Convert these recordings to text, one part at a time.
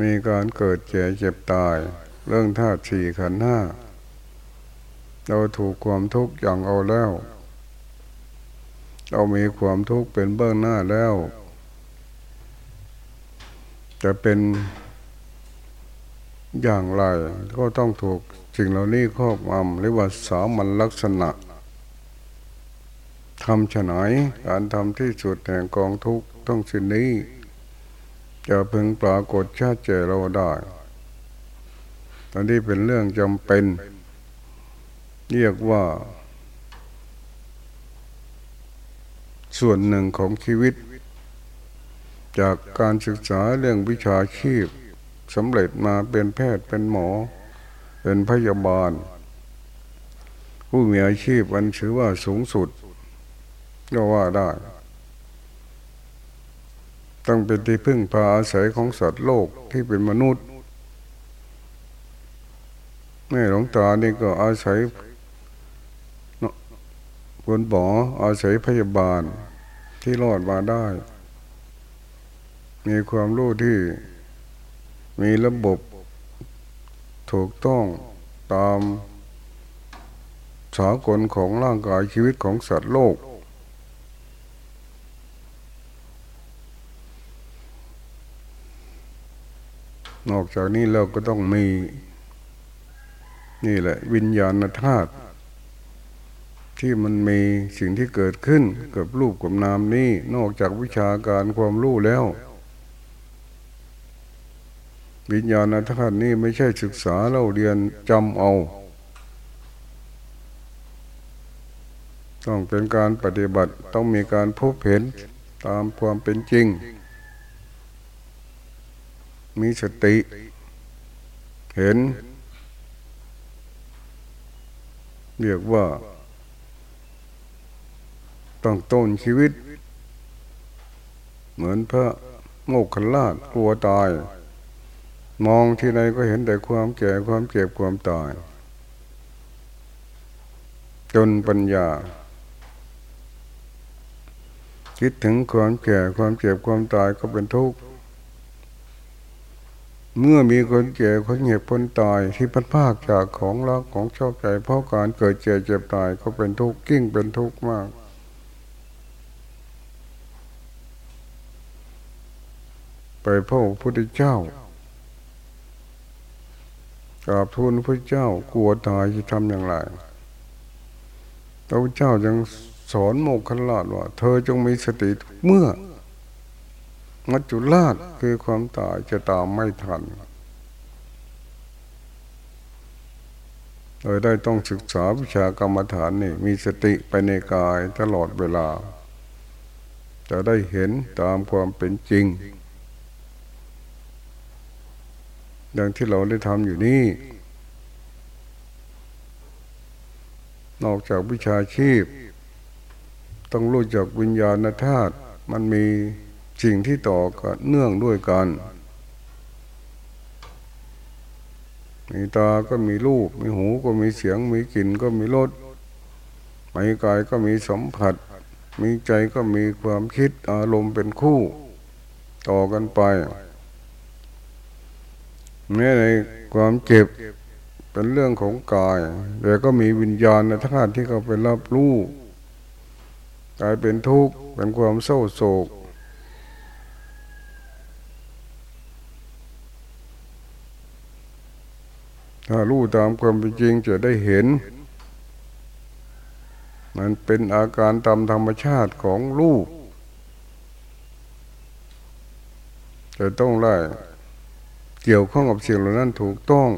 มีการเกิดแก่เจ็บตาย เรื่องธาตุสี่ขันธ์ห้าเราถูกความทุกข์อย่างเอาแล้ว เรามีความทุกข์เป็นเบื้องหน้าแล้ว จะเป็นอย่างไรก็ต้องถูกสิ่งเหล่านี้ครอบงำหรือว่าสามัญลักษณะทำฉนายการทำที่สุดแห่งกองทุกข์ต้องสิ่งนี้ จะพึงปรากฏชาติเจเราได้ตอนนี้เป็นเรื่องจำเป็น เรียกว่า ส่วนหนึ่งของชีวิต จากการศึกษาเรื่องวิชาชีพสำเร็จมาเป็นแพทย์เป็นหมอ เป็นพยาบาล ผู้มีอาชีพอันถือว่าสูงสุด ก็ว่าได้ ต้องเป็นที่พึ่งพาอาศัยของสัตว์โลกที่เป็นมนุษย์แม่หลวงตานี่ก็อาศัยคนบออาศัยพยาบาลที่รอดมาได้ มีความรู้ที่มีระบบถูกต้องตามสากลของร่างกายชีวิตของสัตว์โลก นอกจากนี้เราก็ต้องมี นี่แหละ วิญญาณธาตุที่มันมีสิ่งที่เกิดขึ้นกับรูปกับนามนี้ นอกจากวิชาการความรู้แล้ว วิญญาณธาตุนี่ไม่ใช่ศึกษาเราเรียนจำเอา ต้องเป็นการปฏิบัติต้องมีการพบเห็นตามความเป็นจริง มีสติ เห็น เรียกว่าต้องต้นชีวิต เหมือนพระโมกขลาชกลัวตาย มองที่ไหนก็เห็นแต่ความแก่ความเจ็บความตาย จนปัญญา คิดถึงความแก่ความเจ็บความตายก็เป็นทุกข์ เมื่อมีคนแก่คนเจ็บคนตายที่พัดภาคจากของรักของชอบใจ เพราะการเกิดเจ็บเจ็บตายก็เป็นทุกข์กิ้งเป็นทุกข์มาก ไปพ่อพระพุทธเจ้ากราบทูลพระเจ้ากลัวตายจะทำอย่างไรพระเจ้ายังสอนโมกขลาดว่า เธอจงมีสติเมื่อ มัจจุราชคือความตายจะตามไม่ทันเลยได้ต้องศึกษาวิชากรรมฐานนี่ มีสติไปในกายตลอดเวลา จะได้เห็นตามความเป็นจริง ดังที่เราได้ทำอยู่นี่ นอกจากวิชาชีพ ต้องรู้จักวิญญาณธาตุมันมี สิ่งที่ต่อกันเนื่องด้วยกัน มีตาก็มีรูป มีหูก็มีเสียง มีกลิ่นก็มีรสมีกายก็มีสัมผัส มีใจก็มีความคิดอารมณ์เป็นคู่ ต่อกันไปแม้ในความเจ็บเป็นเรื่องของกาย แต่ก็มีวิญญาณในธาตุที่เขาเป็นรับรู้กลายเป็นทุกข์เป็นความเศร้าโศก ถ้ารู้ตามความเป็นจริงจะได้เห็น มันเป็นอาการตามธรรมชาติของลูกจะต้องไล่เกี่ยวข้องกับสิ่งเหล่านั้นถูกต้อง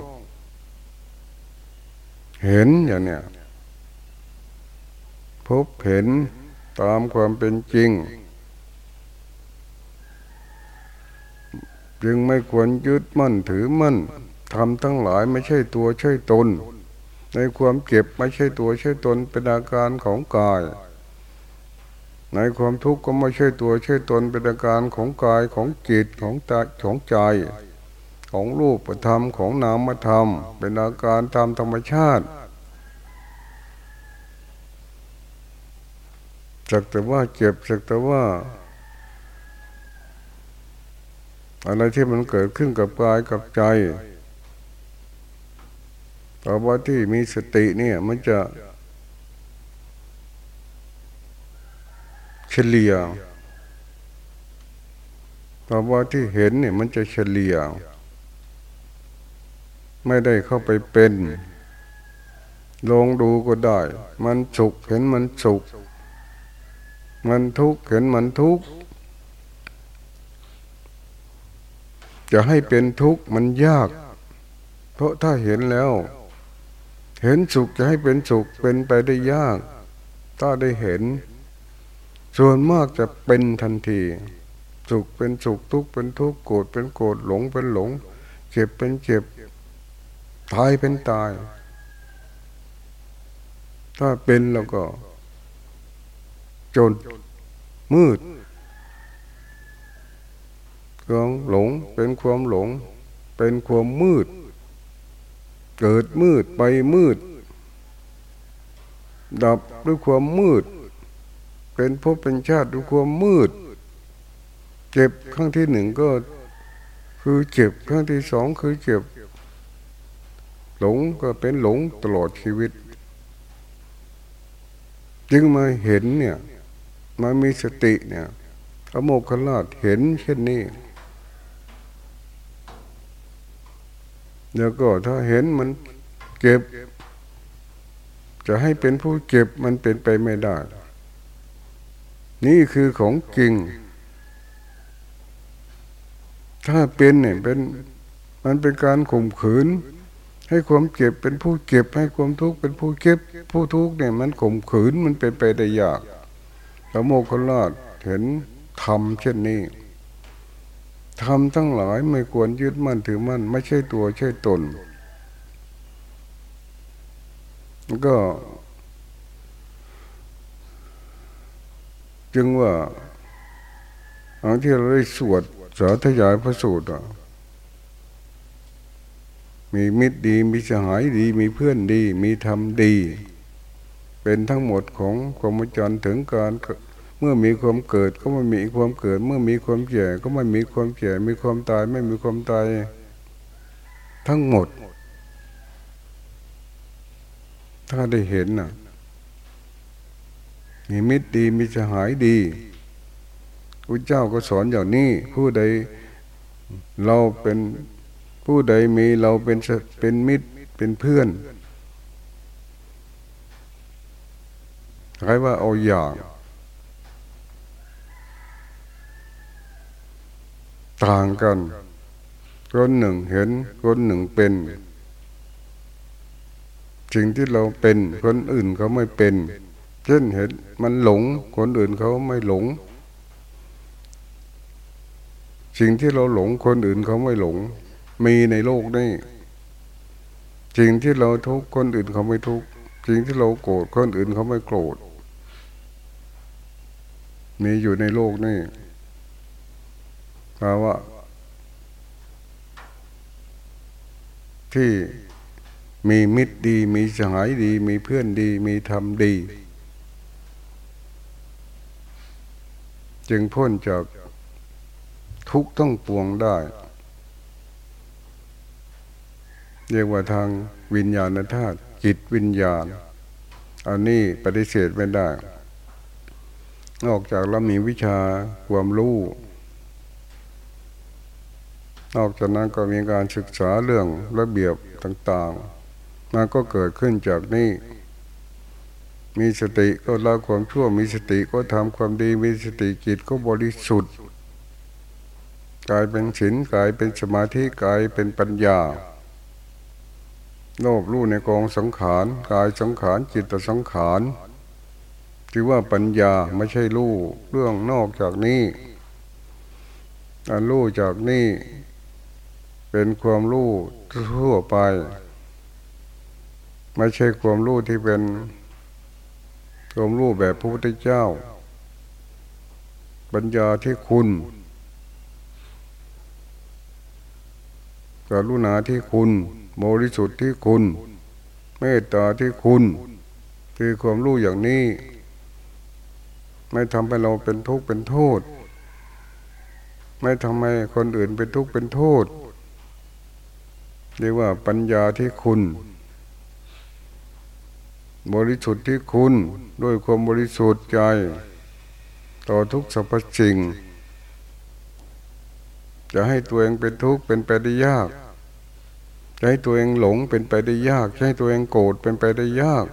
เห็นอย่างเนี้ยพบเห็นตามความเป็นจริง จึงไม่ควรยึดมั่นถือมั่น ทำทั้งหลายไม่ใช่ตัวใช่ตน ในความเจ็บไม่ใช่ตัวใช่ตนเป็นอาการของกาย ในความทุกข์ก็ไม่ใช่ตัวใช่ตนเป็นอาการของกายของจิตของตาของใจ ของรูปธรรมของนามธรรม เป็นอาการตามธรรมชาติจักแต่ว่าเจ็บจักแต่ว่าอะไรที่มันเกิดขึ้นกับกายกับใจ ภาวะที่มีสติเนี่ย มันจะเฉลี่ยภาวะที่เห็นเนี่ย มันจะเฉลี่ย ไม่ได้เข้าไปเป็น ลงดูก็ได้ มันสุขเห็นมันสุข มันทุกข์เห็นมันทุกข์จะให้เป็นทุกข์มันยาก เพราะถ้าเห็นแล้ว เห็นสุขจะให้เป็นสุขเป็นไปได้ยาก ถ้าได้เห็น ส่วนมากจะเป็นทันที สุขเป็นสุขทุกข์เป็นทุกข์โกรธเป็นโกรธหลงเป็นหลงเจ็บเป็นเจ็บตายเป็นตาย ถ้าเป็นแล้วก็ จนมืดความหลงเป็นความหลง เป็นความมืด เกิดมืดไปมืด ดับด้วยความมืด เป็นภพเป็นชาติด้วยความมืด เจ็บครั้งที่หนึ่งก็ คือเจ็บครั้งที่สองคือเจ็บ หลงก็เป็นหลงตลอดชีวิต จึงมาเห็นเนี่ยมามีสติเนี่ยพระโมคคัลลาเห็นเช่นนี้ แล้วก็ถ้าเห็นมันเก็บ จะให้เป็นผู้เก็บมันเป็นไปไม่ได้ นี่คือของจริง ถ้าเป็นเนี่ยเป็นมันเป็นการข่มขืน ให้ความเก็บเป็นผู้เก็บ ให้ความทุกข์เป็นผู้เก็บ ผู้ทุกข์เนี่ยมันข่มขืนมันเป็นไปได้ยากพระโมคคัลลาเห็นธรรมเช่นนี้ ธรรมทั้งหลายไม่ควรยึดมั่นถือมั่นไม่ใช่ตัวใช่ตน ก็จึงว่าอันที่เราได้สวดสาธยายพระสูตรมีมิตรดีมีสหายดี มีเพื่อนดี มีธรรมดี เป็นทั้งหมดของความจรถึงการ เมื่อมีความเกิดก็ไม่มีความเกิด เมื่อมีความแก่ก็ไม่มีความแก่มีความตายไม่มีความตายทั้งหมด ถ้าได้เห็นน่ะมีมิตรดีมีสหายดีพระเจ้าก็สอนอย่างนี้ ผู้ใดเราเป็นผู้ใดมีเราเป็นเป็นมิตรเป็นเพื่อนใครว่าเอาอย่าง ต่างกัน คนหนึ่งเห็น คนหนึ่งเป็นสิ่งที่เราเป็นคนอื่นเขาไม่เป็นเช่นเห็นมันหลง คนอื่นเขาไม่หลง สิ่งที่เราหลงคนอื่นเขาไม่หลง มีในโลกนี้สิ่งที่เราทุกข์คนอื่นเขาไม่ทุกข์สิ่งที่เราโกรธคนอื่นเขาไม่โกรธมีอยู่ในโลกนี้ ภาวะที่มีมิตรดี มีสหายดี มีเพื่อนดี มีธรรมดี จึงพ้นจากทุกต้องปวงได้ เรียกว่าทางวิญญาณธาตุจิตวิญญาณ อันนี้ปฏิเสธไม่ได้ นอกจากเรามีวิชาความรู้ นอกจากนั้นก็มีการศึกษาเรื่องระเบียบต่างๆมันก็เกิดขึ้นจากนี้ มีสติก็ละความชั่ว มีสติก็ทำความดี มีสติจิตก็บริสุทธิ์กลายเป็นศีลกลายเป็นสมาธิกลายเป็นปัญญาโลภรู้ในกองสังขารกายสังขารจิตสังขารที่ว่าปัญญาไม่ใช่รู้เรื่องนอกจากนี้อันรู้จากนี้ เป็นความรู้ทั่วไป ไม่ใช่ความรู้ที่เป็นความรู้แบบพระพุทธเจ้า ปัญญาที่คุณกรุณาที่คุณบริสุทธิ์ที่คุณ เมตตาที่คุณ คือความรู้อย่างนี้ ไม่ทำให้เราเป็นทุกข์เป็นโทษ ไม่ทำให้คนอื่นเป็นทุกข์เป็นโทษ เรียกว่าปัญญาที่คุณ บริสุทธิ์ที่คุณด้วยความบริสุทธิ์ใจ ต่อทุกสรรพสิ่ง จะให้ตัวเองเป็นทุกข์เป็นไปได้ยากจะให้ตัวเองหลงเป็นไปได้ยากจะให้ตัวเองโกรธเป็นไปได้ยาก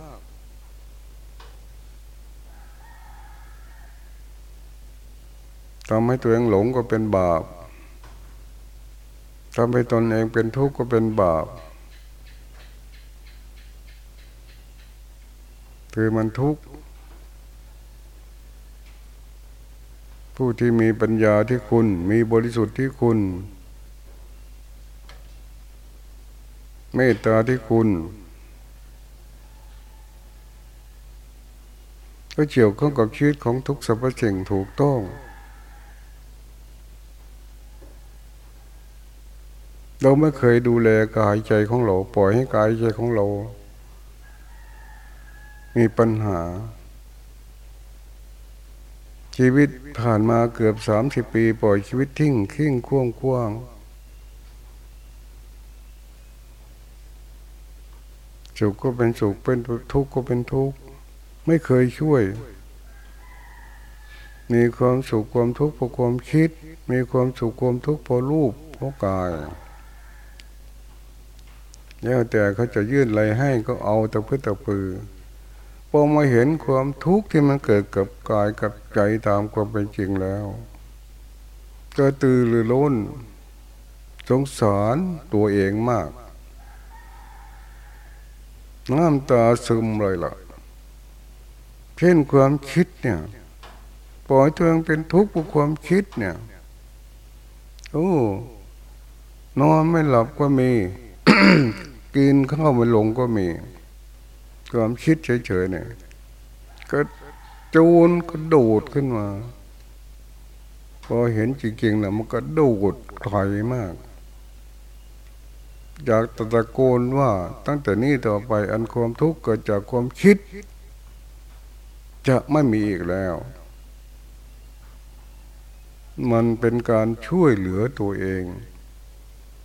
ทำให้ตัวเองหลงก็เป็นบาป ทำให้ตนเองเป็นทุกข์ก็เป็นบาปคือมันทุกข์ผู้ที่มีปัญญาที่คุณมีบริสุทธิ์ที่คุณ เมตตาที่คุณ ก็เกี่ยวข้องกับชีวิตของทุกสรรพสิ่งถูกต้อง เราไม่เคยดูแลกายใจของเรา ปล่อยให้กายใจของเรา มีปัญหา ชีวิตผ่านมาเกือบสามสิบปี ปล่อยชีวิตทิ้งขิ้งควงควงสุขก็เป็นสุขเป็นทุกข์ก็เป็นทุกข์ไม่เคยช่วย มีความสุขความทุกข์เพราะความคิด มีความสุขความทุกข์เพราะรูปเพราะกาย แล้วแต่เขาจะยื่นอะไรให้ก็เอาตะพื้นตะพือพอมาเห็นความทุกข์ที่มันเกิดกับกายกับใจตามความเป็นจริงแล้วก็ตื่นหรือล้น สงสารตัวเองมากน้ำตาซึมเลยล่ะ เช่นความคิดเนี่ยปล่อยตัวเองเป็นทุกข์เพราะความคิดเนี่ย โอ้ นอนไม่หลับก็มี กินข้าวไม่ลงก็มี ความคิดเฉยๆเนี่ย ก็จูนก็โดดขึ้นมา พอเห็นจริงๆนะมันก็โดดถอยมาก อยากตะโกนว่าตั้งแต่นี้ต่อไปอันความทุกข์เกิดจากความคิด จะไม่มีอีกแล้ว มันเป็นการช่วยเหลือตัวเอง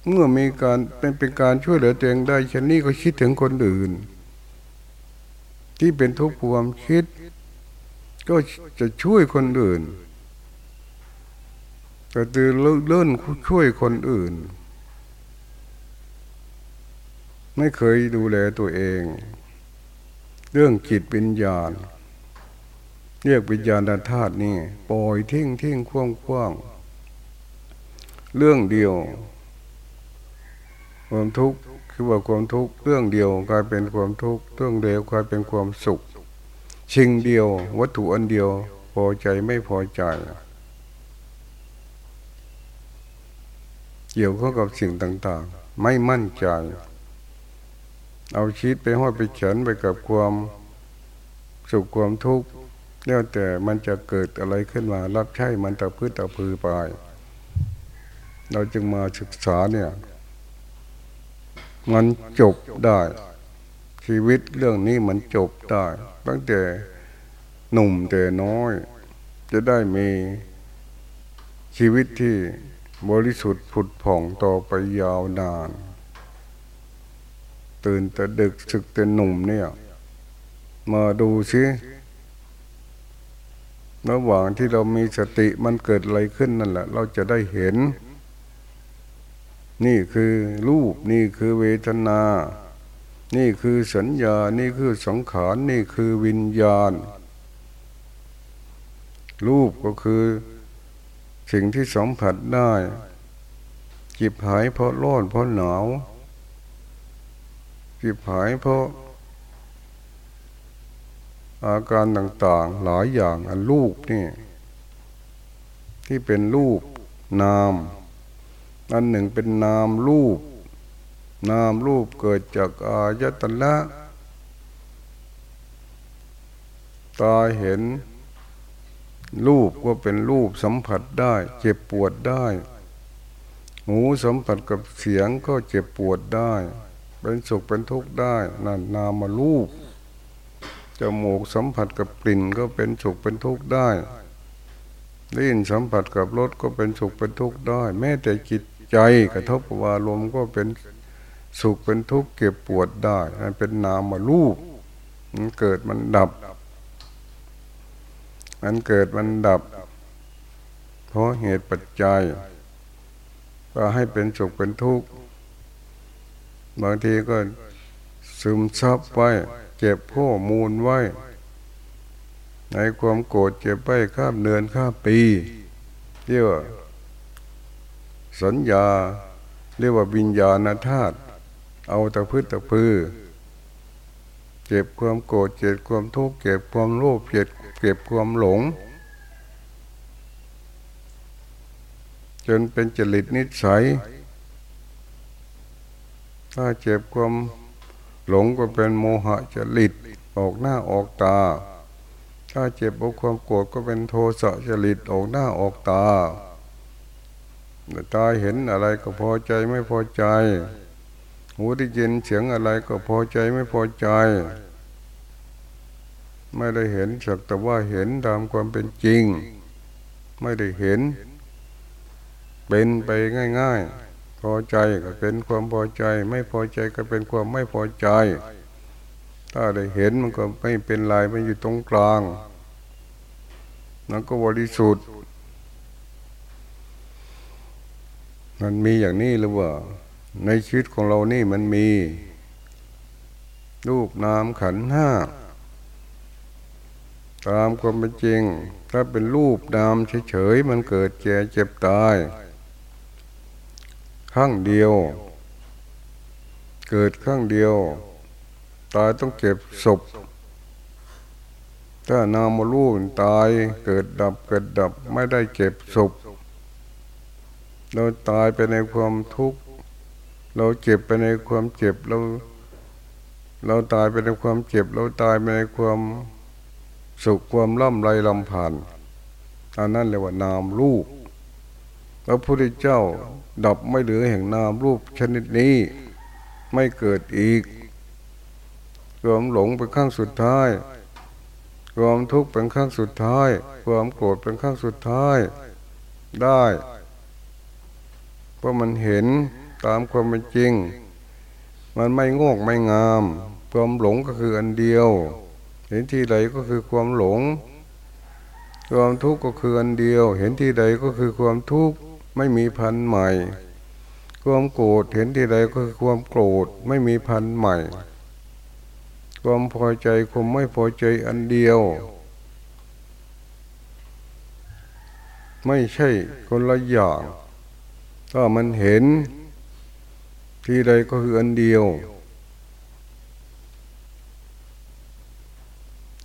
เมื่อมีการเป็นเป็นการช่วยเหลือตัวเองได้เช่นนี้ก็คิดถึงคนอื่น ที่เป็นทุกข์ความคิด ก็จะช่วยคนอื่นแต่ตื่นเลื่อนช่วยคนอื่น ไม่เคยดูแลตัวเอง เรื่องจิตวิญญาณ เรียกวิญญาณธาตุนี่ปล่อยทิ้งทิ้งคว่างคว่างเรื่องเดียว ความทุกข์คือว่าความทุกข์เรื่องเดียวกลายเป็นความทุกข์เรื่องเดียวกลายเป็นความสุข ชิงเดียว วัตถุอันเดียว พอใจไม่พอใจ เกี่ยวข้องกับสิ่งต่างๆ ไม่มั่นใจ เอาชีตไปห้อยไปเฉินไปกับความสุขความทุกข์แล้วแต่มันจะเกิดอะไรขึ้นมา รับใช้มันตะพื้นตะพือไป เราจึงมาศึกษาเนี่ย มันจบได้ ชีวิตเรื่องนี้มันจบได้ ตั้งแต่หนุ่มแต่น้อย จะได้มีชีวิตที่บริสุทธิ์ผุดผ่องต่อไปยาวนาน ตื่นแต่ดึกศึกแต่หนุ่มเนี่ย มาดูซิระหว่างที่เรามีสติมันเกิดอะไรขึ้นนั่นแหละ เราจะได้เห็น นี่คือรูปนี่คือเวทนา นี่คือสัญญา นี่คือสังขาร นี่คือวิญญาณ รูปก็คือสิ่งที่สัมผัสได้ จิบหายเพราะร้อนเพราะหนาว จิบหายเพราะ อาการต่างๆหลายอย่างอันรูปนี่ ที่เป็นรูปนาม อันหนึ่งเป็นนามรูป นามรูปเกิดจากอายตนะตาเห็น รูปก็เป็นรูปสัมผัสได้ เจ็บปวดได้ หูสัมผัสกับเสียงก็เจ็บปวดได้ เป็นสุขเป็นทุกข์ได้ นั่นนามารูปจมูกสัมผัสกับกลิ่นก็เป็นสุขเป็นทุกข์ได้ได้นสัมผัสกับรสก็เป็นสุขเป็นทุกข์ได้ แม้แต่จิต ใจกระทบกับอารมณ์ก็เป็นสุขเป็นทุกข์เก็บปวดได้นั่นเป็นนามมารูปมันเกิดมันดับ มันเกิดมันดับ เพราะเหตุปัจจัย ก็ให้เป็นสุขเป็นทุกข์บางทีก็ซึมซับไว้เก็บข้อมูลไว้ ในความโกรธเจ็บไปข้ามเดือนข้ามปีเรียกว่า สัญญา เรียกว่าวิญญาณธาตุเอาตะพืชตะพือ เก็บความโกรธเจ็บความทุกข์เก็บความโลภเก็บเก็บความหลง จนเป็นจริตนิสัย ถ้าเจ็บความหลงก็เป็นโมหะจริตออกหน้าออกตา ถ้าเจ็บเพราความโกรธก็เป็นโทสะจริตออกหน้าออกตา ตาเห็นอะไรก็พอใจไม่พอใจ หูได้ยินเสียงอะไรก็พอใจไม่พอใจ ไม่ได้เห็นสักแต่ว่าเห็นตามความเป็นจริง ไม่ได้เห็น เป็นไปง่าย ๆ พอใจก็เป็นความพอใจ ไม่พอใจก็เป็นความไม่พอใจ ถ้าได้เห็นมันก็ไม่เป็นไรมันอยู่ตรงกลางนั่นก็บริสุทธิ์ มันมีอย่างนี้หรือว่า ในชีวิตของเรานี่มันมี รูปนามขันห้าตามความเป็นจริง ถ้าเป็นรูปนามเฉยๆมันเกิดแก่เจ็บตายข้างเดียว เกิดข้างเดียว ตายต้องเก็บศพถ้านามมารูปตายเกิดดับเกิดดับไม่ได้เก็บศพ เราตายไปในความทุกข์ เราเจ็บไปในความเจ็บเรา เราตายไปในความเจ็บ เราตายไปในความสุขความล่ำไรลำพันอันนั้นเรียกว่านามรูปพระพุทธเจ้าดับไม่เหลือแห่งนามรูปชนิดนี้ไม่เกิดอีกความหลงเป็นขั้งสุดท้ายความทุกข์เป็นขั้งสุดท้าย ความโกรธเป็นขั้งสุดท้าย ได้ เพราะมันเห็นตามความเป็นจริง มันไม่งอกไม่งาม ความหลงก็คืออันเดียว เห็นที่ใดก็คือความหลง ความทุกข์ก็คืออันเดียว เห็นที่ใดก็คือความทุกข์ไม่มีพันใหม่ ความโกรธเห็นที่ใดก็คือความโกรธไม่มีพันใหม่ ความพอใจความไม่พอใจอันเดียว ไม่ใช่คนละอย่าง ถ้ามันเห็นที่ใดก็คืออันเดียว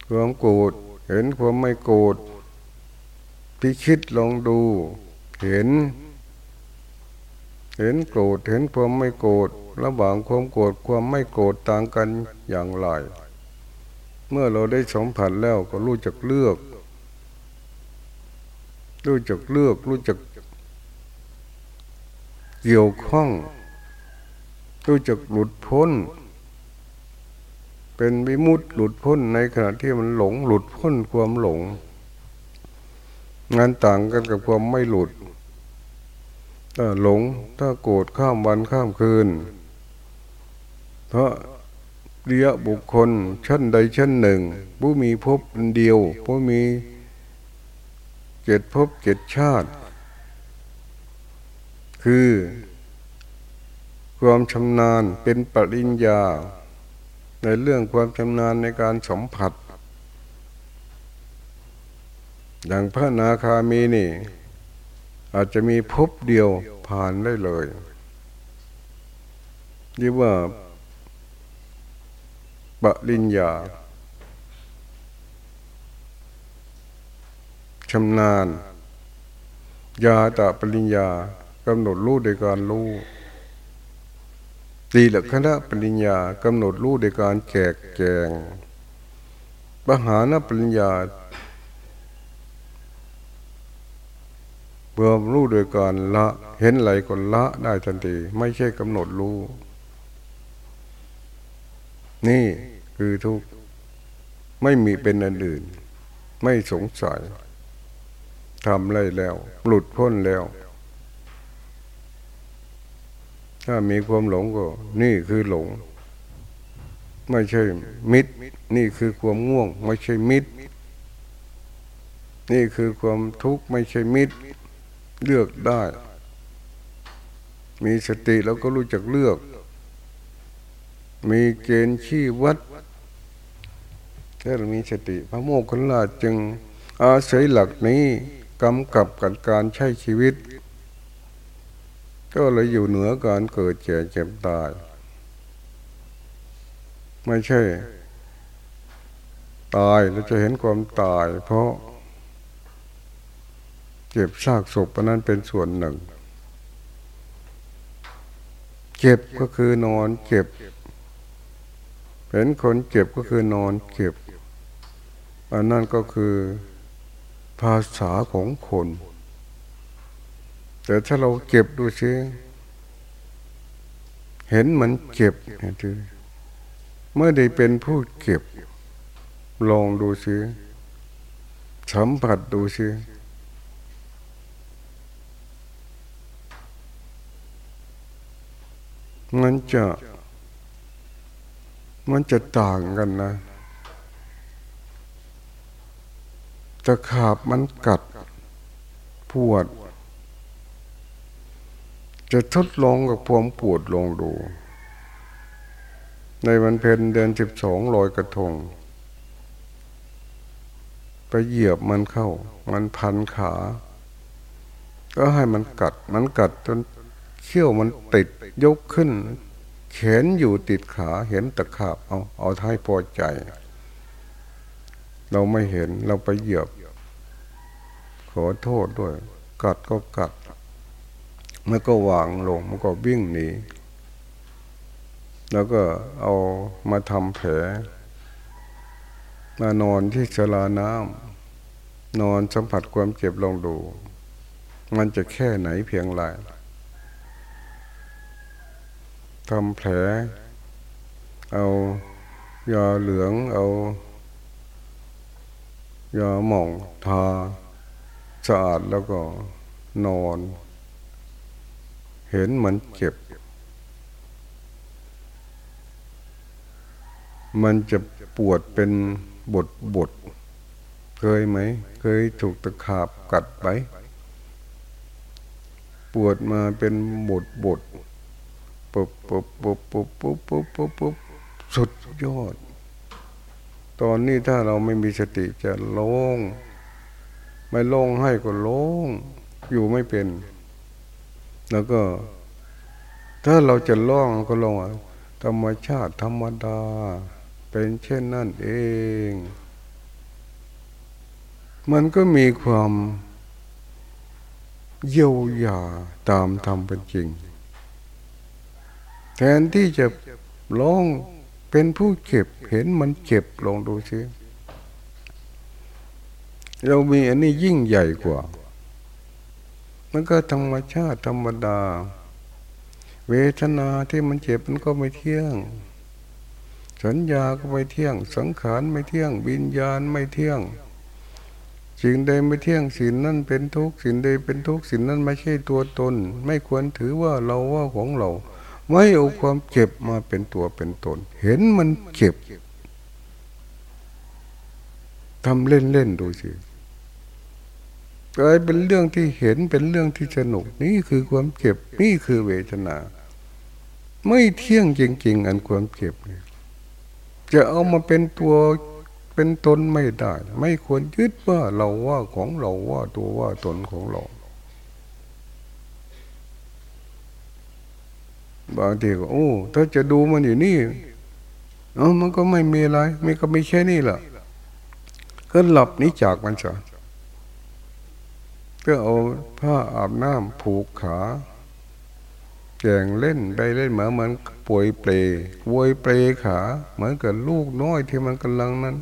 ความโกรธเห็นความไม่โกรธที่คิดลองดู เห็น เห็นโกรธเห็นความไม่โกรธระหว่างความโกรธความไม่โกรธต่างกันอย่างไร เมื่อเราได้สัมผัสแล้วก็รู้จักเลือก รู้จักเลือก รู้จัก เกี่ยวข้อง รู้จักหลุดพ้น เป็นวิมุตต์หลุดพ้นในขณะที่มันหลงหลุดพ้นความหลง งานต่างกันกับความไม่หลุด ถ้าหลงถ้าโกรธข้ามวันข้ามคืน เพราะเรียบุคคลชั้นใดชั้นหนึ่ง ผู้มีภพเดียวผู้มีเจ็ดภพเจ็ดชาติ คือ ความชำนาญเป็นปริญญา ในเรื่องความชำนาญในการสัมผัส อย่างพระนาคามีนี่ อาจจะมีพบเดียวผ่านได้เลยเรียกว่าปริญญาชำนาญ ยาตะปริญญา กำหนดรู้โดยการรู้ตีหลักคณะปริญญากำหนดรู้โดยการแจกแจงปหานปริญญาเบื่อรู้โดยการละ เห็นไหลก็ละได้ทันที ไม่ใช่กำหนดรู้ นี่คือทุกไม่มีเป็นอันอื่น ไม่สงสัยทำไรแล้ว หลุดพ้นแล้ว ถ้ามีความหลงก็ นี่คือหลง ไม่ใช่มิตร นี่คือความง่วง ไม่ใช่มิตร นี่คือความทุกข์ไม่ใช่มิตร เลือกได้ มีสติแล้วก็รู้จักเลือก มีเกณฑ์ชี้วัดถ้าเรามีสติ พระโมกขลาจึงอาศัยหลักนี้กำกับกับการใช้ชีวิต ก็เลยอยู่เหนือการเกิดเจ็บเจ็บตาย ไม่ใช่ ตายเราจะเห็นความตาย เพราะเจ็บซากศพนั้นเป็นส่วนหนึ่ง เจ็บก็คือนอนเจ็บเห็นคนเจ็บก็คือนอนเจ็บอันนั้นก็คือภาษาของคน แต่ถ้าเราเก็บดูซิเห็นมันเจ็บเมื่อได้เป็นผู้เก็บ ลองดูซิสัมผัสดูซิมันจะมันจะต่างกันนะตะขาบมันกัด ปวด จะทดลองกับความปวดลองดู ในวันเพ็ญเดือนสิบสองลอยกระทง ไปเหยียบมันเข้า มันพันขา ก็ให้มันกัด มันกัดจนเขี้ยวมันติดยกขึ้นเขนอยู่ติดขาเห็นตะขาบเอาเอาท้ายพอใจ เราไม่เห็นเราไปเหยียบ ขอโทษด้วย กัดก็กัด มันก็วางลงมันก็วิ่งหนีแล้วก็เอามาทำแผล มานอนที่ชลาน้ำนอนสัมผัสความเจ็บลองดู มันจะแค่ไหนเพียงไรทำแผล เอายาเหลืองเอายาหม่องทาสะอาดแล้วก็นอน เห็นมันเจ็บ มันจะปวดเป็นบทบท เคยไหม เคยถูกตะขาบกัดไปปวดมาเป็นบทบทปุ๊บปุ๊บปุ๊บปุ๊บปุ๊บปุ๊บปุ๊บปุ๊บสุดยอด ตอนนี้ถ้าเราไม่มีสติจะโล่งไม่โล่งให้ก็โล่งอยู่ไม่เป็น แล้วก็ ถ้าเราจะล่องก็ลองธรรมชาติธรรมดา เป็นเช่นนั่นเอง มันก็มีความเยียวยาตามธรรมเป็นจริง แทนที่จะร้องเป็นผู้เจ็บเห็นมันเจ็บลองดูซิเรามีอันนี้ยิ่งใหญ่กว่า มันก็ธรรมชาติธรรมดา เวทนาที่มันเจ็บมันก็ไม่เที่ยง สัญญาก็ไม่เที่ยง สังขารไม่เที่ยงวิญญาณไม่เที่ยงสิ่งใดไม่เที่ยงสิ่งนั้นเป็นทุกข์สิ่งใดเป็นทุกข์สิ่งนั้นไม่ใช่ตัวตน ไม่ควรถือว่าเราว่าของเรา ไม่เอาความเจ็บมาเป็นตัวเป็นตน เห็นมันเจ็บทำเล่นๆดูสิ กลายเป็นเรื่องที่เห็นเป็นเรื่องที่สนุก นี่คือความเจ็บนี่คือเวทนา ไม่เที่ยงจริง ๆ อันความเจ็บจะเอามาเป็นตัวเป็นตนไม่ได้ ไม่ควรยึดว่าเราว่าของเราว่าตัวว่าตนของเราบางทีก็โอ้ถ้าจะดูมันอยู่นี่เออมันก็ไม่มีอะไรมันก็ไม่ใช่นี่แหละก็หลับนี้จากมันซะ ก็เอาผ้าอาบน้ำผูกขาแจงเล่นไปเล่นเหมือนมันป่วยเปรย์โวยเปลขา เหมือนกับลูกน้อยที่มันกำลังนั้น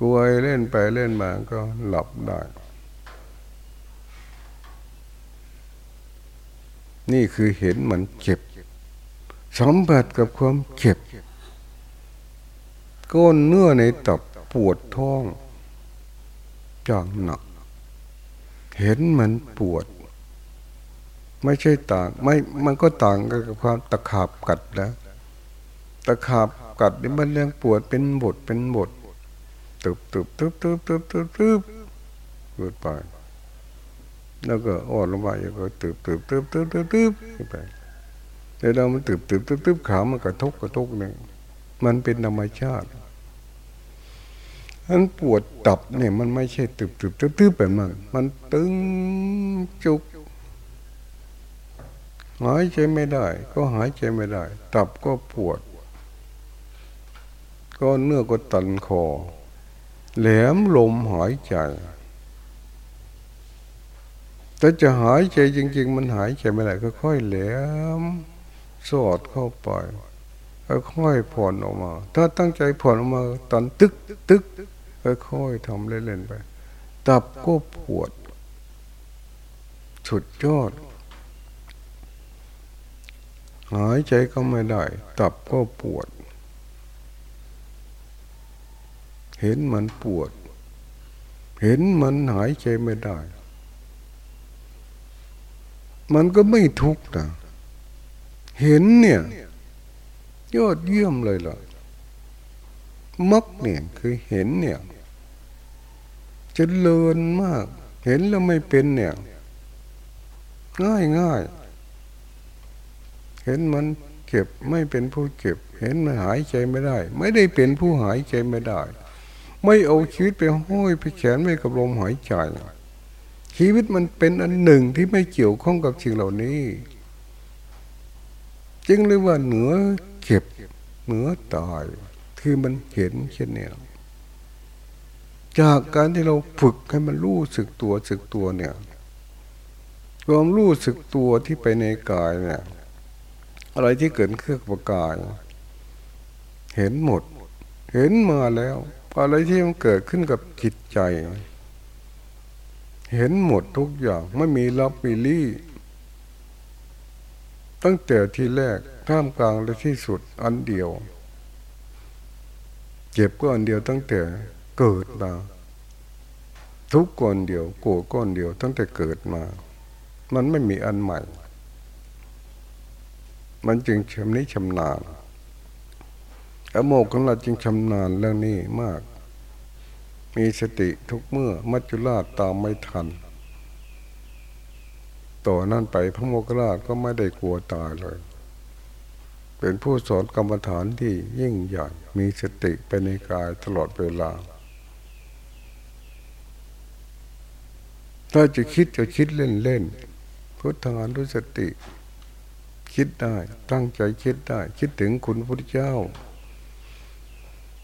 กวยเล่นไปเล่นมาก็หลับได้นี่คือเห็นมันเจ็บสัมผัสกับความเจ็บ ก้นเนื้อในตับปวดท้องจางหนัก เห็นมันปวด ไม่ใช่ต่างไม่มันก็ต่างกันกับความตะขาบกัดแล้วตะขาบกัดนี่มันเรื่องปวดเป็นบทเป็นบทตึบตึบตึบตึบตึบตึบตึบปวดไปแล้วก็อ่อนลงไปก็ตึบตึบตึบตึบตึบตึบไปแต่เรามันตึบตึบตึบตึบขามันกระทกกระทกหนึ่งมันเป็นธรรมชาติ อันปวดตับเนี่ยมันไม่ใช่ตึบตึบตึบตึบแบบมันมันตึงจุกหายใจไม่ได้ ก็หายใจไม่ได้ ตับก็ปวด ก็เนื้อก็ตันคอ แหลมลมหายใจแต่จะหายใจจริง ๆ มันหายใจไม่ได้ก็ค่อยแหลม สอดเข้าไปค่อยๆผ่อนออกมา ถ้าตั้งใจผ่อนออกมา ตอนตึกตึก ค่อยๆทำเล่นๆไป ตับก็ปวด สุดยอด หายใจก็ไม่ได้ ตับก็ปวด เห็นมันปวด เห็นมันหายใจไม่ได้ มันก็ไม่ทุกข์นะเห็นเนี่ยยอดเยี่ยมเลยล่ะมักเนี่ยคือเห็นเนี่ย จะเลินมาก เห็นแล้วไม่เป็นเนี่ย ง่ายง่ายเห็นมันเก็บไม่เป็นผู้เก็บ เห็นมันหายใจไม่ได้ ไม่ได้เป็นผู้หายใจไม่ได้ ไม่เอาชีวิตไปห้อยไปแขนไม่กับลมหายใจชีวิตมันเป็นอันหนึ่งที่ไม่เกี่ยวข้องกับสิ่งเหล่านี้ จึงเรียกว่าเหนือเก็บเหนือตาย คือมันเห็นเช่นนี้ จากการที่เราฝึกให้มันรู้สึกตัวสึกตัวเนี่ยความรู้สึกตัวที่ไปในกายเนี่ยอะไรที่เกิดขึ้นกับกาย เห็นหมด เห็นมาแล้ว อะไรที่มันเกิดขึ้นกับจิตใจ เห็นหมดทุกอย่างไม่มีรับมีลี่ตั้งแต่ที่แรกท่ามกลางและที่สุดอันเดียว เจ็บก็อันเดียวตั้งแต่ เกิดมา ทุกก้อนเดียว โกรธก้อนเดียว ตั้งแต่เกิดมา มันไม่มีอันใหม่ มันจึงชำนิชำนาญอโมกของเราจึงชำนาญเรื่องนี้มาก มีสติทุกเมื่อ มัจจุราชตามไม่ทันต่อนั่นไปพระโมกขราชก็ไม่ได้กลัวตายเลย เป็นผู้สอนกรรมฐานที่ยิ่งใหญ่มีสติไปในกายตลอดเวลา ถ้าจะคิดจะคิดเล่นๆพุทธานุสติ คิดได้ ตั้งใจคิดได้ คิดถึงคุณพระเจ้า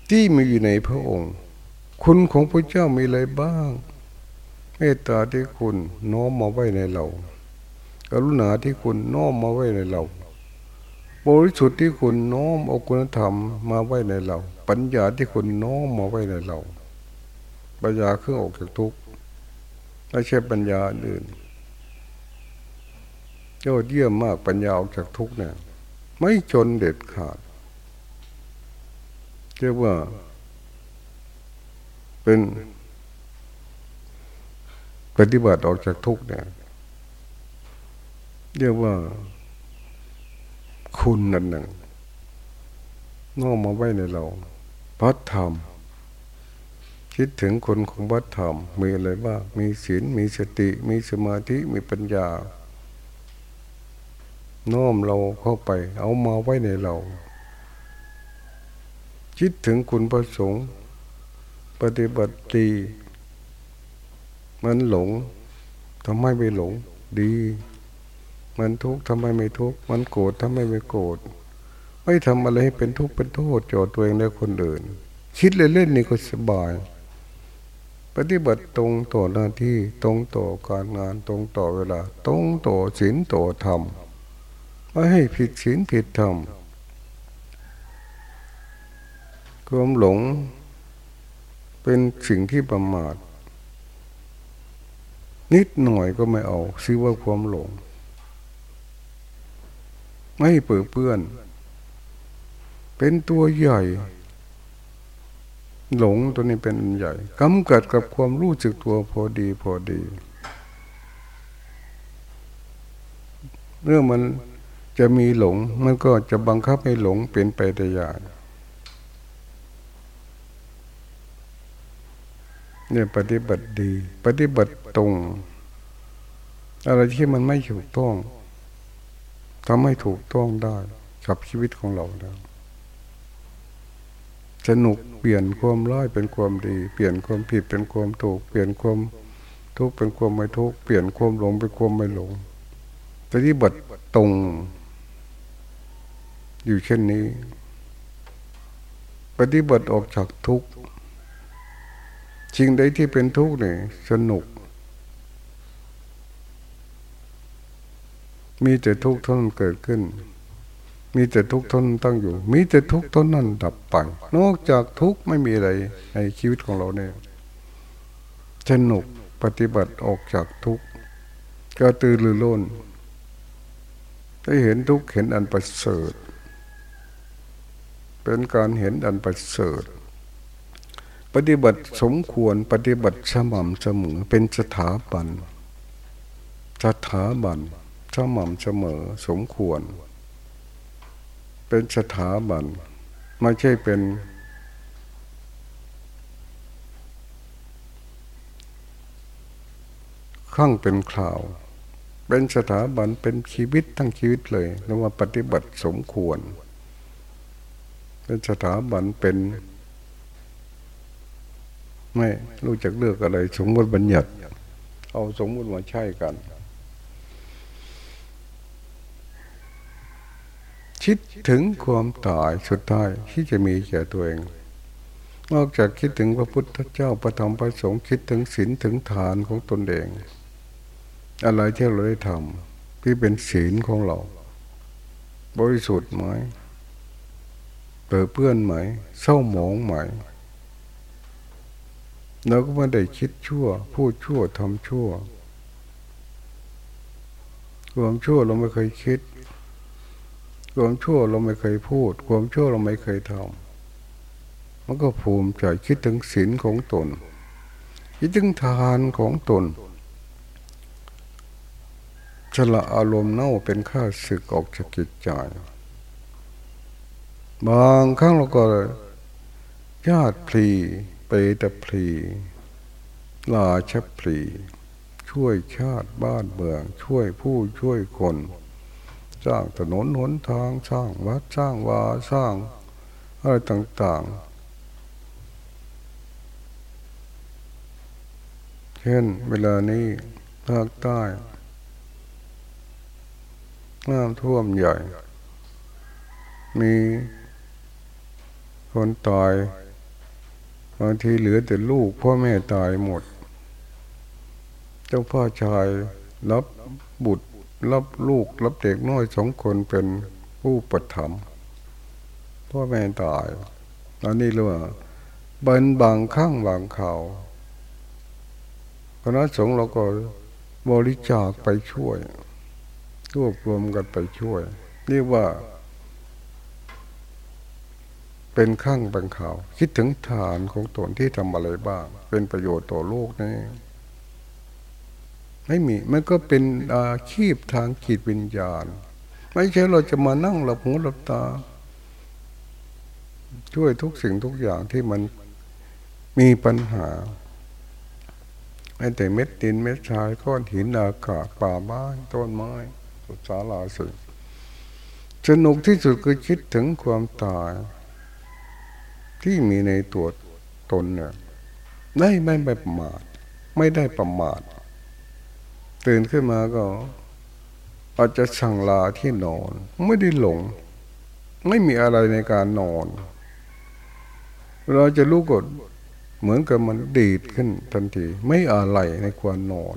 ที่มีอยู่ในพระองค์ คุณของพระเจ้ามีอะไรบ้าง เมตตาที่คุณน้อมมาไว้ในเรา กรุณาที่คุณน้อมมาไว้ในเราบริสุทธิ์ที่คุณน้อมเอาคุณธรรมมาไว้ในเรา ปัญญาที่คุณน้อมมาไว้ในเรา ปัญญาเครื่องออกจากทุกข์ ไม่ใช่ปัญญาอื่นยอดเยี่ยมมากปัญญาออกจากทุกเนี่ย ไม่จนเด็ดขาดเรียกว่า เป็น ปฏิบัติออกจากทุกเนี่ยเรียกว่า คุณนั่นหนึ่งน้อมมาไว้ในเราพัฒธรรม คิดถึงคนของวัฒธรรมมีอะไรบ้างมีศีลมีสติ มีสมาธิมีปัญญาน้อมเราเข้าไป เอามาไว้ในเรา คิดถึงคุณประสงค์ปฏิบัติดีมันหลงทำให้ไปหลง ดี มันทุกข์ทำไมไม่ทุกข์มันโกรธทำไมไม่โกรธไม่ทำอะไรให้เป็นทุกข์เป็นโทษจทย์ตัวเองและคนอื่น คิดเล่นๆนี่ก็สบาย ปฏิบัติตรงต่อหน้าที่ตรงต่อการงานตรงต่อเวลา ตรงต่อศีลต่อธรรมไม่ให้ผิดศีลผิดธรรมความหลงเป็นสิ่งที่ประมาท นิดหน่อยก็ไม่เอาซื้อว่าความหลง ไม่เปื้อเปื้อน เป็นตัวใหญ่ หลงตัวนี้เป็นใหญ่กำเกิดกับความรู้สึกตัวพอดีพอดีเมื่อมันจะมีหลงมันก็จะบังคับให้หลงเป็นไปได้ยากเนี่ยปฏิบัติดี ปฏิบัติตรง อะไรที่มันไม่ถูกต้องทำให้ถูกต้องได้กับชีวิตของเราแล้ว สนุกเปลี่ยนความร้ายเป็นความดี เปลี่ยนความผิดเป็นความถูก เปลี่ยนความทุกข์เป็นความไม่ทุกข์เปลี่ยนความหลงเป็นความไม่หลงปฏิบัติตรง อยู่เช่นนี้ ปฏิบัติออกจากทุกข์สิ่งใดที่เป็นทุกข์เนี่ยสนุก มีแต่ทุกข์เท่านั้นเกิดขึ้น มีแต่ทุกข์ทนั้นตั้งอยู่ มีแต่ทุกข์ท่านั้นดับไป นอกจากทุกข์ไม่มีอะไรในชีวิตของเราเนี่ยสนุกปฏิบัติออกจากทุกข์ก็ตื่นรือร้นได้เห็นทุกข์เห็นอันประเสริฐ เป็นการเห็นอันประเสริฐ ปฏิบัติสมควรปฏิบัติสม่ำเสมอเป็นสถาบันสถาบันสม่ำเสมอสมควร เป็นสถาบัน ไม่ใช่เป็น ข้างเป็นคราว เป็นสถาบันเป็นชีวิตทั้งชีวิตเลยเรียกว่าปฏิบัติสมควร เป็นสถาบันเป็น ไม่รู้จักเลือกอะไร สมมติบัญญัติ เอาสมมติมาใช่กัน คิดถึงความตายสุดท้ายที่จะมีแก่ตัวเอง นอกจากคิดถึงพระพุทธเจ้าประธรรมประสงค์คิดถึงศีลถึงฐานของตนเอง อะไรที่เราได้ทำที่เป็นศีลของเรา บริสุทธิ์ไหมเปิดเปื้อนไหมเศร้าหมองไหมเราก็ไม่ได้คิดชั่ว พูดชั่วทำชั่ว ความชั่วเราไม่เคยคิด ความชั่วเราไม่เคยพูด ความชั่วเราไม่เคยทำมันก็ภูมิใจคิดถึงศีลของตน คิดถึงทานของตนฉละอารมณ์เน่าเป็นข้าศึกออกจากจิตใจบางครั้งเราก็ญาติพลีเปตพลีลาชพลีช่วยชาติบ้านเมือง ช่วยผู้ช่วยคน สร้างถนนหนทางสร้างวัดสร้างวาสร้างอะไรต่าง ๆ เช่นเวลานี้ภาคใต้น้ำท่วมใหญ่ มีคนตายบางทีเหลือแต่ลูกพ่อแม่ตายหมด เจ้าพ่อชายรับบุตร รับลูกรับเด็กน้อยสองคนเป็นผู้ปฐมพ่อแม่ตาย ตอนนี้เรียกว่าบันบางข้างบางข่าวคณะสงฆ์เราก็บริจาคไปช่วยรวบรวมกันไปช่วย เรียกว่า เป็นข้างเป็นข่าว คิดถึงฐานของตนที่ทำอะไรบ้าง เป็นประโยชน์ต่อโลกนี่ ไม่มีมันก็เป็นอาชีพทางจิตวิญญาณ ไม่ใช่เราจะมานั่งหลับหูหลับตา ช่วยทุกสิ่งทุกอย่างที่มันมีปัญหาไอ้แต่เม็ดดินเม็ดทรายก้อนหินอากาศป่าไม้ต้นไม้สุดสาลาสุดสนุกที่สุดคือคิดถึงความตาย ที่มีในตัวตนเนี่ยได้ไม่ไปประมาทไม่ได้ประมาท ตื่นขึ้นมาก็ อาจจะสั่งลาที่นอน ไม่ได้หลง ไม่มีอะไรในการนอน เราจะรู้กดเหมือนกับมันดีดขึ้นทันที ไม่อะไรในควรนอน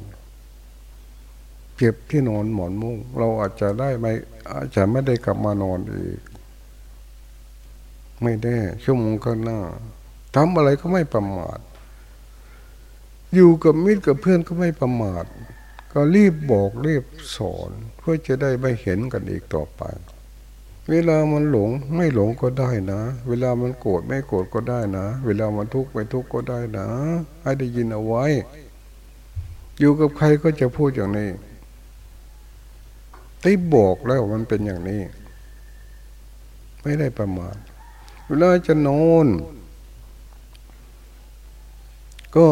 เก็บที่นอนหมอนมุ้งเราอาจจะได้ไม่อาจจะไม่ได้กลับมานอนอีก ไม่แน่ชั่วโมงข้างหน้าทำอะไรก็ไม่ประมาทอยู่กับมิตรกับเพื่อนก็ไม่ประมาท ก็รีบบอกรีบสอนเพื่อจะได้ไม่เห็นกันอีกต่อไป เวลามันหลงไม่หลงก็ได้นะ เวลามันโกรธไม่โกรธก็ได้นะ เวลามันทุกข์ไม่ทุกข์ก็ได้นะ ให้ได้ยินเอาไว้ อยู่กับใครก็จะพูดอย่างนี้ได้บอกแล้วมันเป็นอย่างนี้ ไม่ได้ประมาทเวลาจะนอนก็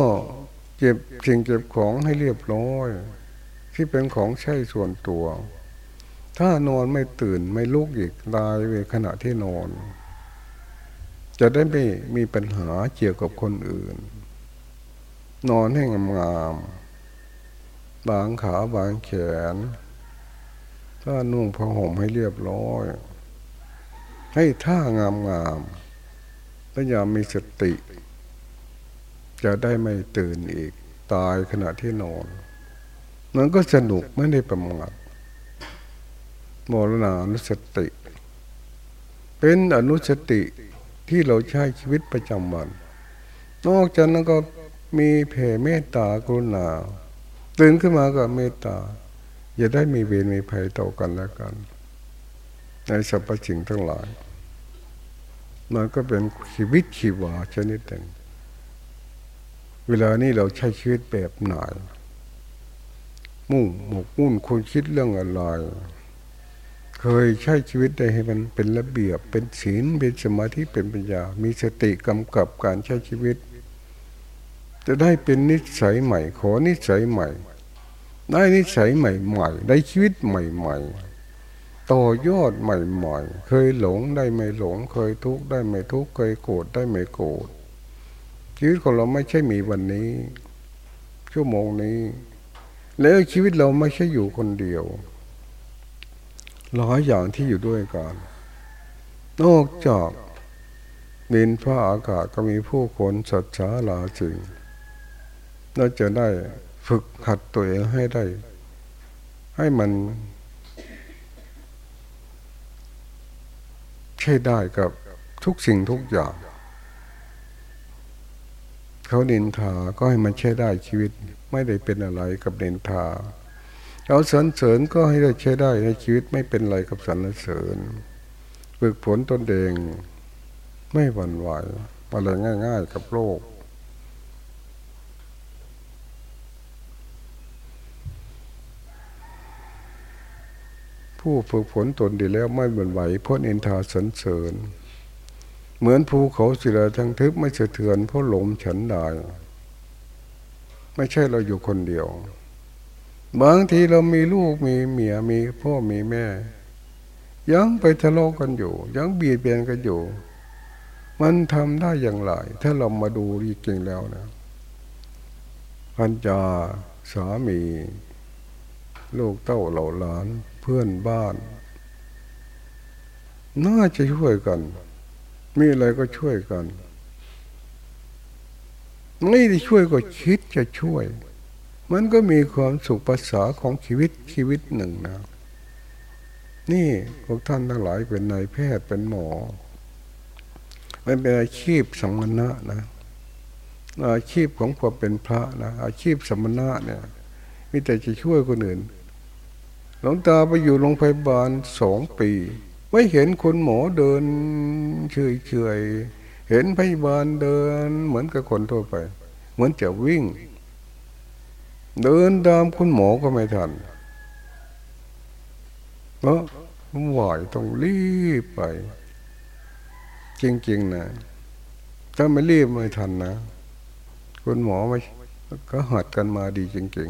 เก็บสิ่งเก็บของให้เรียบร้อย ที่เป็นของใช้ส่วนตัว ถ้านอนไม่ตื่นไม่ลุกอีกตายเวขณะที่นอน จะได้ไม่มีปัญหาเกี่ยวกับคนอื่น นอนให้งามๆบางขาบางแขนถ้านุ่งผ้าห่มให้เรียบร้อย ให้ท่างามๆพยายามมีสติ จะได้ไม่ตื่นอีกตายขณะที่นอน มันก็สนุกไม่ได้ประมาทมรณานุสติ เป็นอนุสติที่เราใช้ชีวิตประจำวัน นอกจากนั้นก็มีแผ่เมตตากรุณาตื่นขึ้นมาก็เมตตา อย่าได้มีเวรมีภัยต่อกันและกัน ในสรรพสิ่งทั้งหลาย มันก็เป็นชีวิตชีวาชนิดหนึ่งเวลานี้เราใช้ชีวิตแบบไหน มุ่งหมกมุ่นคุณคิดเรื่องอะไรเคยใช้ชีวิตได้ให้มันเป็นระเบียบเป็นศีลเป็นสมาธิเป็นปัญญา มีสติกำกับการใช้ชีวิต จะได้เป็นนิสัยใหม่ ขอนิสัยใหม่ ได้นิสัยใหม่ๆได้ชีวิตใหม่ๆต่อยอดใหม่ๆเคยหลงได้ไม่หลง เคยทุกข์ได้ไม่ทุกข์เคยโกรธได้ไม่โกรธชีวิตของเราไม่ใช่มีวันนี้ ชั่วโมงนี้ แล้วชีวิตเราไม่ใช่อยู่คนเดียวหลายอย่างที่อยู่ด้วยกัน นอกจากดินฟ้าอากาศก็มีผู้คนสัจฉาลาจริงเราจะได้ฝึกหัดตัวเองให้ได้ ให้มันใช่ได้กับทุกสิ่งทุกอย่าง เขาดินทาก็ให้มันใช้ได้ชีวิต ไม่ได้เป็นอะไรกับเนินทาเอาสรรเสริญก็ให้ได้ใช้ได้ในชีวิตไม่เป็นไรกับสรรเสริญฝึกผลตนเองไม่หวั่นไหวอะไรง่าย ๆ กับโลกผู้ฝึกฝนตนดีแล้วไม่หวั่นไหวพ้นอินทาสรรเสริญ เหมือนภูเขาศิลาทั้งทึบไม่สะเทือนเพราะลมฉันได้ ไม่ใช่เราอยู่คนเดียว บางทีเรามีลูกมีเมียมีพ่อมีแม่ ยังไปทะเลาะกันอยู่ ยังเบียดเบียนกันอยู่ มันทำได้อย่างไร ถ้าเรามาดูจริงแล้วนะพันจาสามี ลูกเต้าเหล่าหลานเพื่อนบ้าน น่าจะช่วยกัน มีอะไรก็ช่วยกัน ไม่ได้ช่วยก็คิดจะช่วย มันก็มีความสุขภาษาของชีวิตชีวิตหนึ่งนะ นี่พวกท่านทั้งหลายเป็นนายแพทย์เป็นหมอ มันเป็นอาชีพสมณะนะ อาชีพของความเป็นพระนะอาชีพสมณะเนี่ยมีแต่จะช่วยคนอื่นหลวงตาไปอยู่โรงพยาบาลสองปี ไม่เห็นคนหมอเดินเฉยๆ เห็นพยาบาลเดิน เหมือนกับคนทั่วไป เหมือนจะวิ่ง เดินตามคุณหมอก็ไม่ทันเพราะไหวต้องรีบไป จริงๆนะถ้าไม่รีบไม่ทันนะ คุณหมอไม่ก็หัดกันมาดีจริง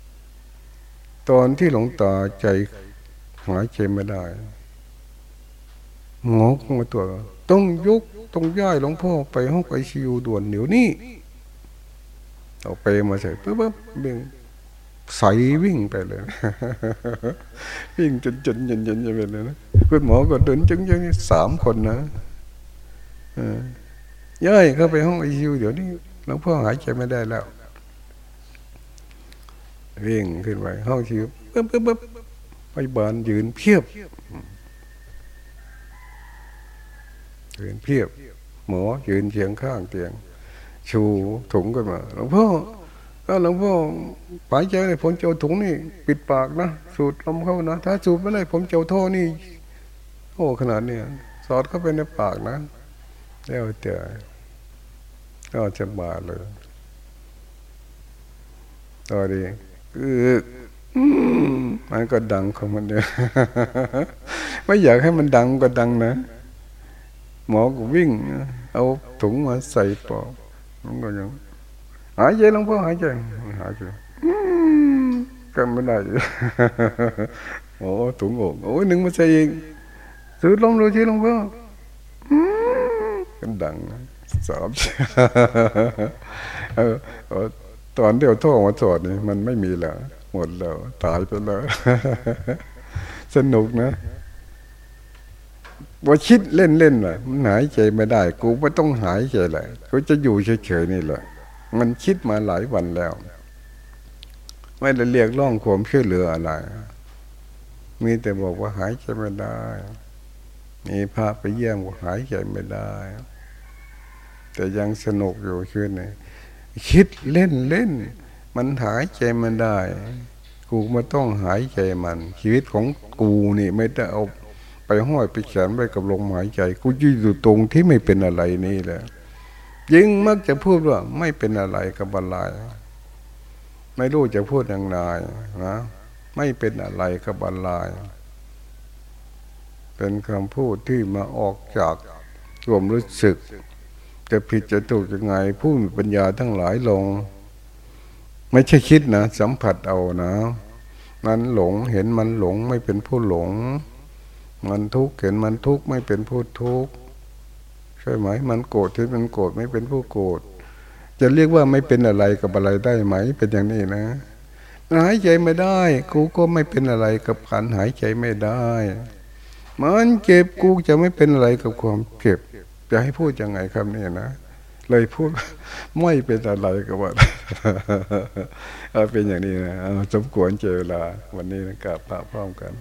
ๆ ตอนที่หลงตาใจหายใจไม่ได้หมอคงมาตัว ต้องยกต้องย้ายหลวงพ่อไปห้องไอซียูด่วนเดี๋ยวนี้เอาไปมาใส่ปุ๊บปุ๊บเบ่งใสวิ่งไปเลยวิ่งจนจนยันยันยันไปเลยนะคุณหมอก็เดินจึงยังสามคนนะย้ายเข้าไปห้องไอซียูเดี๋ยวนี้หลวงพ่อหายใจไม่ได้แล้ววิ่งขึ้นไปห้องชิวปุ๊บปุ๊บปุ๊บไปบานยืนเพียบ ยืนเพียบ หมอยืนเฉียงข้างเตียง ชูถุงกันมาหลวงพ่อก็หลวงพ่อปายใจเลยผมเจ้าถุงนี่ ปิดปากนะสูดลมเข้านะ ถ้าสูดไม่ได้ผมเจ้าท่อนี่ โอ้ขนาดเนี้ยสอดเข้าไปในปากนะแล้วเจอก็จะบาเลยต่อดีคือมมันก็ดังของมันเนี่ยไม่อยากให้มันดังก็ดังนะ หมอก็วิ่ง เอาถุงมาใส่ปอกมันก็ยังหายใจหลวงพ่อหายใจหายใจก็ไม่ได้โอ้ถุงอกโอ้ยหนึ่งมาใส่อีกซื้อลมดูทีหลวงพ่อกันดังสามเออตอนที่เอาท่อมาสอดนี่มันไม่มีแล้วหมดแล้ว ตายไปแล้ว สนุกนะ ว่าคิดเล่นๆแหละมันหายใจไม่ได้ กูไม่ต้องหายใจเลยกูจะอยู่เฉยๆนี่แหละมันคิดมาหลายวันแล้ว ไม่ได้เรียกร้องความช่วยเหลืออะไรมีแต่บอกว่าหายใจไม่ได้ มีพระไปเยี่ยมว่าหายใจไม่ได้ แต่ยังสนุกอยู่คืนนี้คิดเล่นเล่น มันหายใจมันได้ กูไม่ต้องหายใจมัน ชีวิตของกูนี่ไม่ได้เอา ไปห้อยไปแขวนไว้กับลมหายใจกูยืนอยู่ตรงที่ไม่เป็นอะไรนี่แหละยิ่งมักจะพูดว่าไม่เป็นอะไรกับอะไรไม่รู้จะพูดอย่างไรนะไม่เป็นอะไรกับอะไรเป็นคำพูดที่มาออกจากควมรู้สึก จะผิดจะถูกยังไง ผู้มีปัญญาทั้งหลายลง ไม่ใช่คิดนะ สัมผัสเอานะ มันหลงเห็นมันหลงไม่เป็นผู้หลง มันทุกข์เห็นมันทุกข์ไม่เป็นผู้ทุกข์ใช่ไหม มันโกรธเห็นมันโกรธไม่เป็นผู้โกรธจะเรียกว่าไม่เป็นอะไรกับอะไรได้ไหม เป็นอย่างนี้นะหายใจไม่ได้ กูก็ไม่เป็นอะไรกับการหายใจไม่ได้ มันเจ็บกูจะไม่เป็นอะไรกับความเจ็บจะให้พูดยังไงคำนี้นะเลยพูดไม่เป็นอะไรกับว่าเอาเป็นอย่างนี้นะสมควรเจอเวลา วันนี้นะกราบพระพร้อมกัน